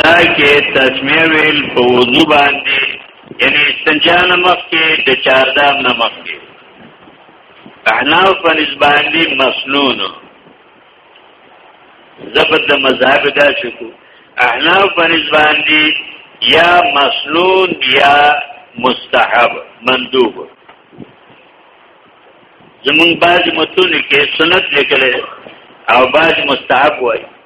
دا کې تسمیه ویل په وضو باندې یعنی استنجا نمک کې د چارداب نمک کې احناف په نسبان دي مسنون زبد د مذهب دا شکو احناف په نسبان دي یا مسنون یا مستحب مندوب زمون باج متون کې سنت لیکل او باج مستحب وایي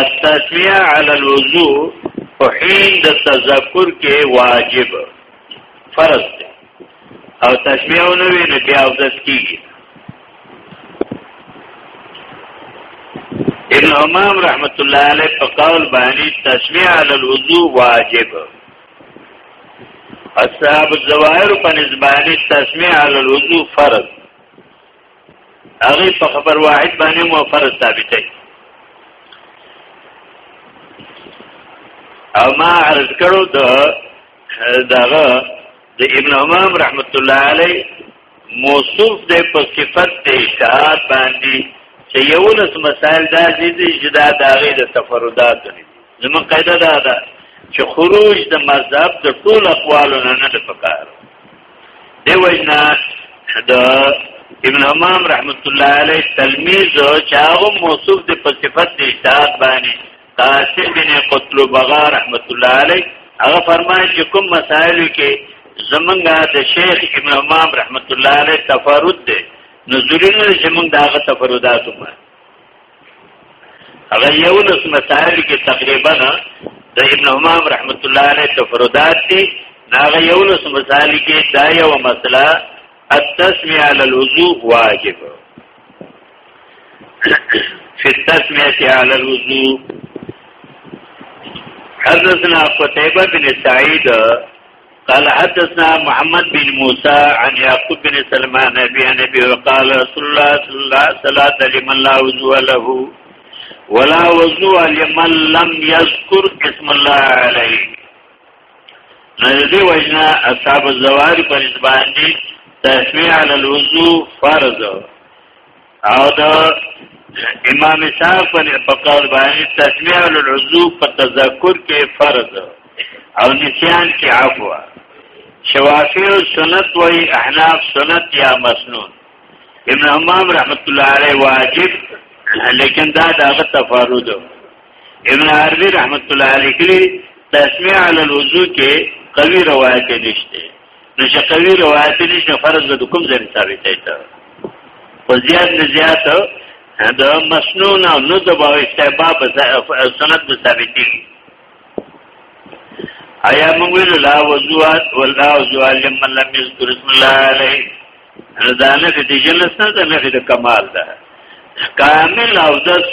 التسمیه علی الوضو په حین د تذکر کې واجب فرض دی او تسمیه نو وی نه بیا اودس کیږي ابن امام رحمت الله علیه په قول باندې تسمیه علی الوضو واجب اصحاب الظواهر په نسبت تسمیه علی الوضو فرض هغه په خبر واحد باندې مو فرض ثابتې او ما عرض کړو د دغه د ابن امام رحمت الله علی موصوف د په صفت د اشتهاد باندې چې یو لس مسائل دا دي چې دا داغه د تفردات دي زمون قاعده دا ده چې خروج د مذهب د ټول اقوالو نه نه پکاره دی وینا د ابن امام رحمت الله علیه تلمیذ چاغه موصوف د په صفت د اجتهاد باندې قاسم بن قتل بغا رحمت الله علیه هغه فرمایي چې کوم مسائل کې زمونږه د شیخ ابن امام رحمت الله علیه تفرد ده نزولینو زمونږ داغه تفردات ومه هغه یو لس مسائل کې تقریبا د ابن حمام رحمت الله علیه تفردات دي هغه یو لس مسائل کې دا یو مسله التسمیه علی الوضو واجب فی التسمیه علی الوضو حدثنا قتیبه بن سعید قال حدثنا محمد بن موسى عن يعقوب بن سلمان نبي نبي وقال رسول الله صلى الله عليه وسلم لمن لا وضوء له ولا وضوء لمن لم يذكر اسم الله عليه نزدی وجنا اصحاب الزواری پر ازبان دی تشمیع علی الوضوء فرض او دا امام صاحب په قول باندې تسمیع العضو په تذکر کې فرض او نسیان کې عفو شوافی او سنت وای احناف سنت یا مسنون ابن امام رحمت الله علیه واجب لیکن دا داغه تفارود ابن عربی رحمت الله علیه کلی تسمیع العضو کې قوی روایت نشته نو شکوی روایت نشته فرض د کوم ځای ثابت دی ته په زیات نه زیات د مسنون او ندب او استحباب سنت به ثابت دي ایا موږ ویل لا وزوات ولا وزوال لمن لم يذكر اسم الله عليه دا نه د جنس نه ده نه د کمال ده کامل او دس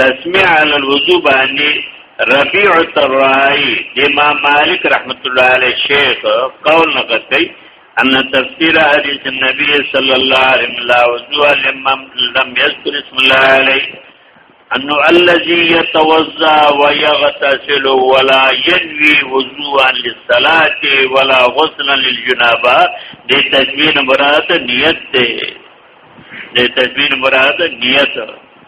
تسمیع علی الوضو باندې ربیع الترائی امام مالک رحمت الله علیه شیخ قول نقل کوي ان تفسیر حدیث النبی صلی الله علیه وسلم لا وضوء لمن لم یذکر اسم الله علیه انه الذي يتوضا ويغتسل ولا ينوي وضوءا للصلاه ولا غسلا للجنابه دې تدوین مراد نیت ده دې تدوین مراد نیت ده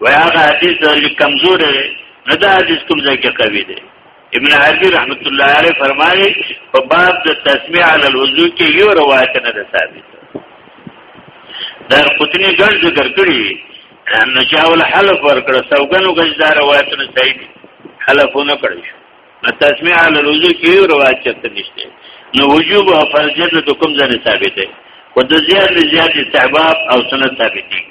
وای هغه حدیث لږ کمزور دی نه دا حدیث کوم ځای کې قوي دی ابن حجر رحمت الله علیه فرمایي په باب د تسمیع علی الوضو کې یو روایت نه ده ثابت در قطنی ګڼ ذکر کړی نو چاول حلف ورکړ سوګنو ګج دا روایت نه صحیح دي حلف نه کړی شو تسمیع علی الوضو کې یو روایت چته نشته نو وجوب او فرض د کوم ځای ثابت دی خو د زیات زیات استحباب او سنت ثابت دي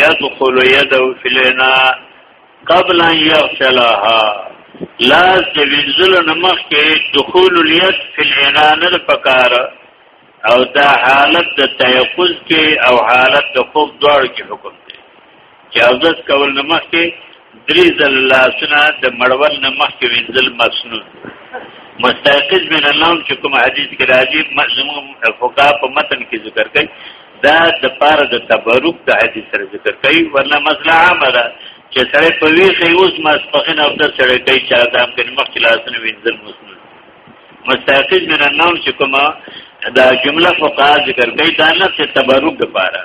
يدخل يده في الاناء قبل ان يغسلها لاس د وینځلو نه مخکې دخول الید فی العنا نه د پکار او دا حالت د تیقظ کې او حالت د خوب دواړو کې حکم دی چې اودس کول نه مخکې درې ځل لاسونه د مړول نه مخکې وینځل مسنون مستيقظ من النوم چې کوم حدیث کې راځي زموږ فقها په متن کې ذکر کوي دا د پاره د تبرک د حدیث سره ذکر کوي ورنه مسله عامه ده چې سره په ویخه اوس ما سپخین او د سره کوي چې ادم کې مخ خلاصنه وینځل مسنون مستيقظ من النوم چې کومه دا جمله فقها ذکر کوي دا نه چې تبرک د پاره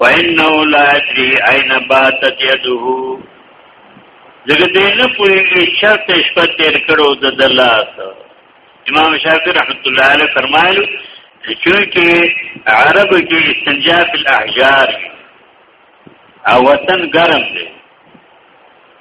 فإنه لا يدري أين باتت يده زګ دې نه پوهیږي شرط شپه تیر کړو د دلات امام شافعي رحمت الله علیه فرمایلی چونکه عرب کې استنجا فی الاحجار او وطن ګرم دی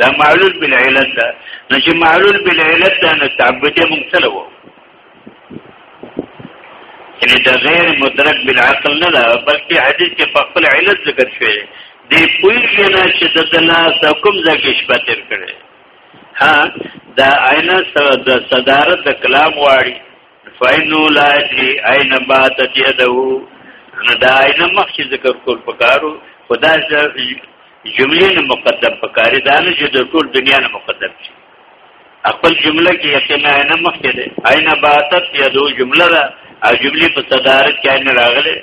دا معلول بل علت ده نو چې معلول بل علت ده نو تعبد یې مونږ سره وو یعنی دا غیر مدرک بالعقل نه ده بلکې حدیث کې په خپل علت ذکر شوی دی پوهیږي نه چې د دلا حکم ځکه شپه تیر کړي ها دا عینه د صدارت د کلام واړي فینو لا یدری اين باتت یده نو دا اين مخ چې ذکر کول پکارو خدا جملې نه مقدم پکاري دا نه چې د ټول دنیا نه مقدم شي خپل جمله کې یقینا نه مخ کې ده اين باتت یده جمله ده او جملې په صدارت کې نه راغله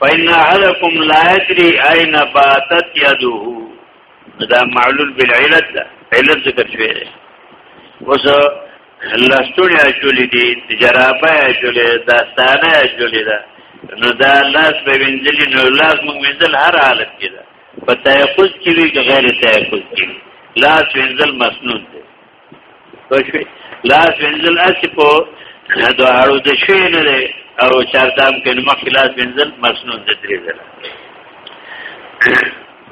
فإن أحدكم لا يدري أين باتت يده دا معلول بالعلت ده علت ذکر شوی دی اوس لاستونی اچولی دی جرابه اچولی داستانه اچولی ده نو دا لاس به وینځلی نو لاس موږ وینځل هر حالت کې ده په تیقظ کې وي که غیر تیقظ کې وي لاس وینځل مسنون دی خوشوي لا شنزل اسپو د اړو د شي نه دی او چارتام کې نو خلاص بنزل مسنون د درې زره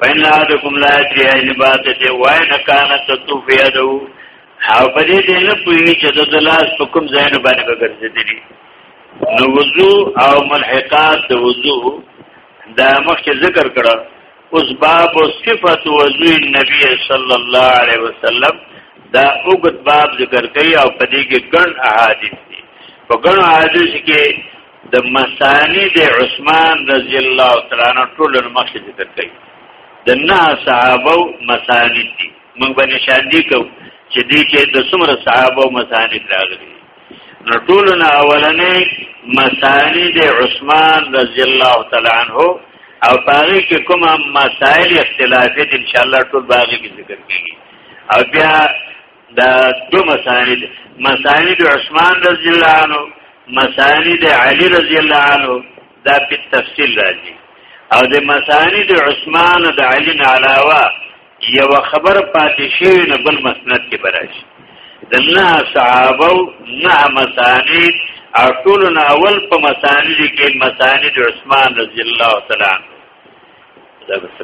فین لعدکم لا یدری این بات دی وای نه کان تطوف یدو او په دې دې نه پوهی چې د لاس په کوم ځای نه باندې ګرځېدلی نو وضو او ملحقات د وضو دا مخکې ذکر کړه اوس باب صفت وضو النبي صلی الله علیه وسلم دا اوګد باب ذکر کوي او په دې کې ګڼ احادیث دي په ګڼ احادیث کې د مسانی د عثمان رضی الله تعالی عنہ ټول مخکې ذکر کوي د نه صحابه مسانی دي موږ به نشان دي کو چې دې کې د څومره صحابه مسانی راغلي نو ټولنا اولنې مسائل د عثمان رضی الله تعالی عنہ او باغی کې کوم مسائل اختلاف دي ان شاء الله ټول باغی کې ذکر کیږي او بیا دا دو مسائل مسائل د عثمان رضی الله عنہ مسائل د علی رضی الله عنہ دا په تفصیل راځي او د مسائل د عثمان او د علی نه علاوه یو خبر پاتې شوی نه بل مسند کې براش د نه صحابه نه مسانی او ټول نه اول په مسانی کې مسانی د عثمان رضی الله تعالی عنہ دا څه